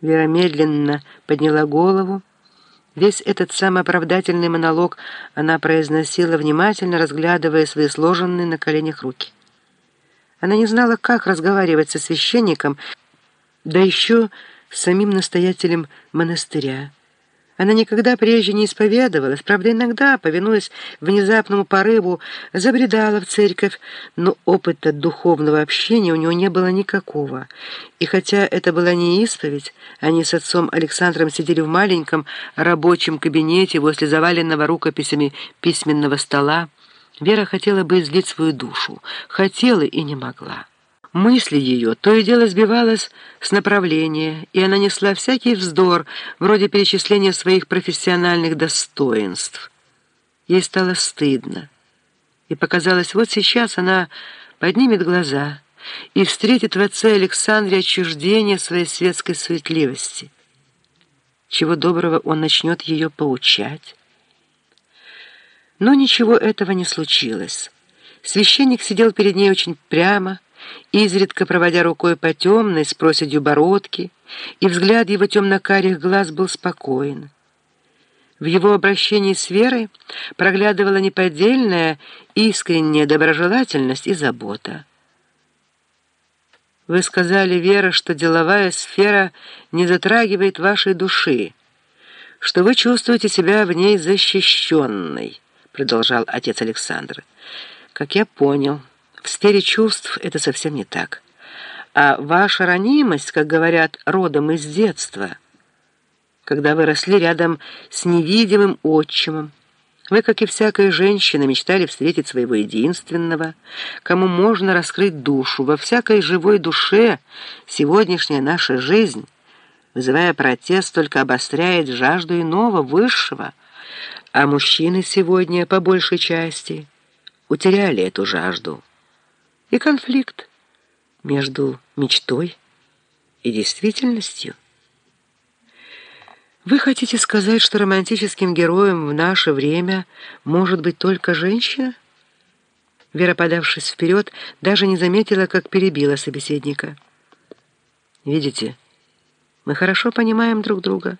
Вера медленно подняла голову. Весь этот самооправдательный монолог она произносила, внимательно разглядывая свои сложенные на коленях руки. Она не знала, как разговаривать со священником, да еще с самим настоятелем монастыря. Она никогда прежде не исповедовалась, правда, иногда, повинуясь внезапному порыву, забредала в церковь, но опыта духовного общения у него не было никакого. И хотя это была не исповедь, они с отцом Александром сидели в маленьком рабочем кабинете возле заваленного рукописями письменного стола, Вера хотела бы излить свою душу, хотела и не могла. Мысли ее то и дело сбивалась с направления, и она несла всякий вздор, вроде перечисления своих профессиональных достоинств. Ей стало стыдно, и показалось, вот сейчас она поднимет глаза и встретит в отце Александре отчуждение своей светской суетливости. Чего доброго он начнет ее поучать. Но ничего этого не случилось. Священник сидел перед ней очень прямо, изредка проводя рукой по темной с проседью бородке, и взгляд его темно-карих глаз был спокоен. В его обращении с Верой проглядывала неподдельная, искренняя доброжелательность и забота. «Вы сказали, Вера, что деловая сфера не затрагивает вашей души, что вы чувствуете себя в ней защищенной», продолжал отец Александр. «Как я понял». В сфере чувств это совсем не так. А ваша ранимость, как говорят, родом из детства, когда вы росли рядом с невидимым отчимом, вы, как и всякая женщина, мечтали встретить своего единственного, кому можно раскрыть душу. Во всякой живой душе сегодняшняя наша жизнь, вызывая протест, только обостряет жажду иного, высшего. А мужчины сегодня, по большей части, утеряли эту жажду и конфликт между мечтой и действительностью. Вы хотите сказать, что романтическим героем в наше время может быть только женщина? Вера, подавшись вперед, даже не заметила, как перебила собеседника. Видите, мы хорошо понимаем друг друга.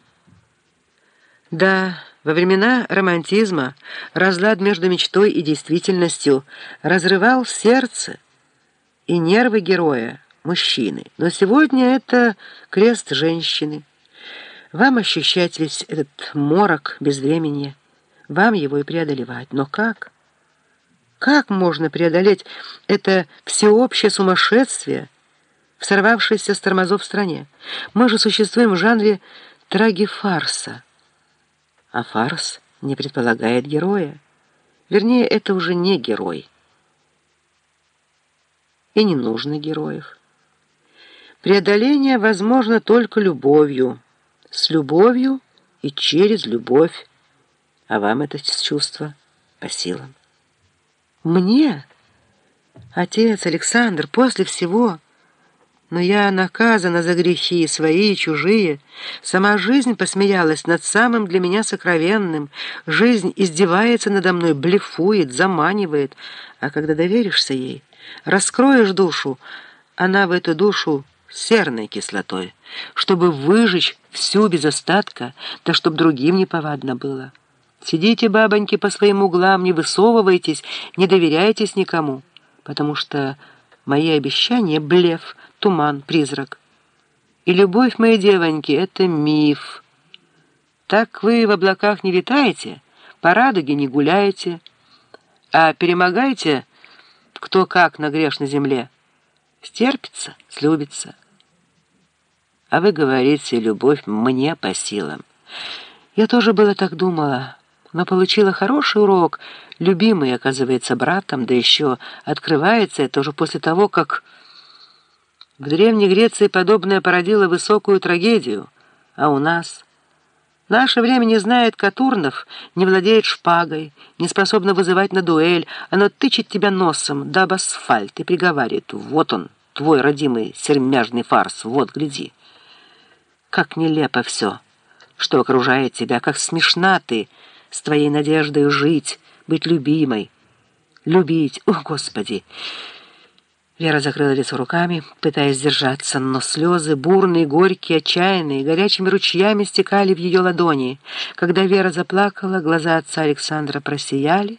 Да, во времена романтизма разлад между мечтой и действительностью разрывал сердце, и нервы героя, мужчины. Но сегодня это крест женщины. Вам ощущать весь этот морок безвременья, вам его и преодолевать. Но как? Как можно преодолеть это всеобщее сумасшествие, сорвавшееся с тормозов в стране? Мы же существуем в жанре трагифарса. А фарс не предполагает героя. Вернее, это уже не герой и не нужно героев. Преодоление возможно только любовью, с любовью и через любовь, а вам это чувство по силам. Мне, отец Александр, после всего... Но я наказана за грехи, свои и чужие. Сама жизнь посмеялась над самым для меня сокровенным. Жизнь издевается надо мной, блефует, заманивает. А когда доверишься ей, раскроешь душу, она в эту душу серной кислотой, чтобы выжечь всю без остатка, да чтоб другим не повадно было. Сидите, бабоньки, по своим углам, не высовывайтесь, не доверяйтесь никому, потому что мои обещания — блеф, туман, призрак. И любовь моей девоньки — это миф. Так вы в облаках не витаете, по радуге не гуляете, а перемогаете — кто как на грешной земле. Стерпится, слюбится. А вы говорите, любовь мне по силам. Я тоже было так думала, но получила хороший урок. Любимый, оказывается, братом, да еще открывается это уже после того, как... В Древней Греции подобное породило высокую трагедию, а у нас... Наше время не знает Катурнов, не владеет шпагой, не способна вызывать на дуэль. Оно тычет тебя носом, да об асфальт, и приговаривает. Вот он, твой родимый сермяжный фарс, вот, гляди. Как нелепо все, что окружает тебя, как смешна ты с твоей надеждой жить, быть любимой, любить, о, Господи! Вера закрыла лицо руками, пытаясь сдержаться, но слезы, бурные, горькие, отчаянные, горячими ручьями стекали в ее ладони. Когда Вера заплакала, глаза отца Александра просияли,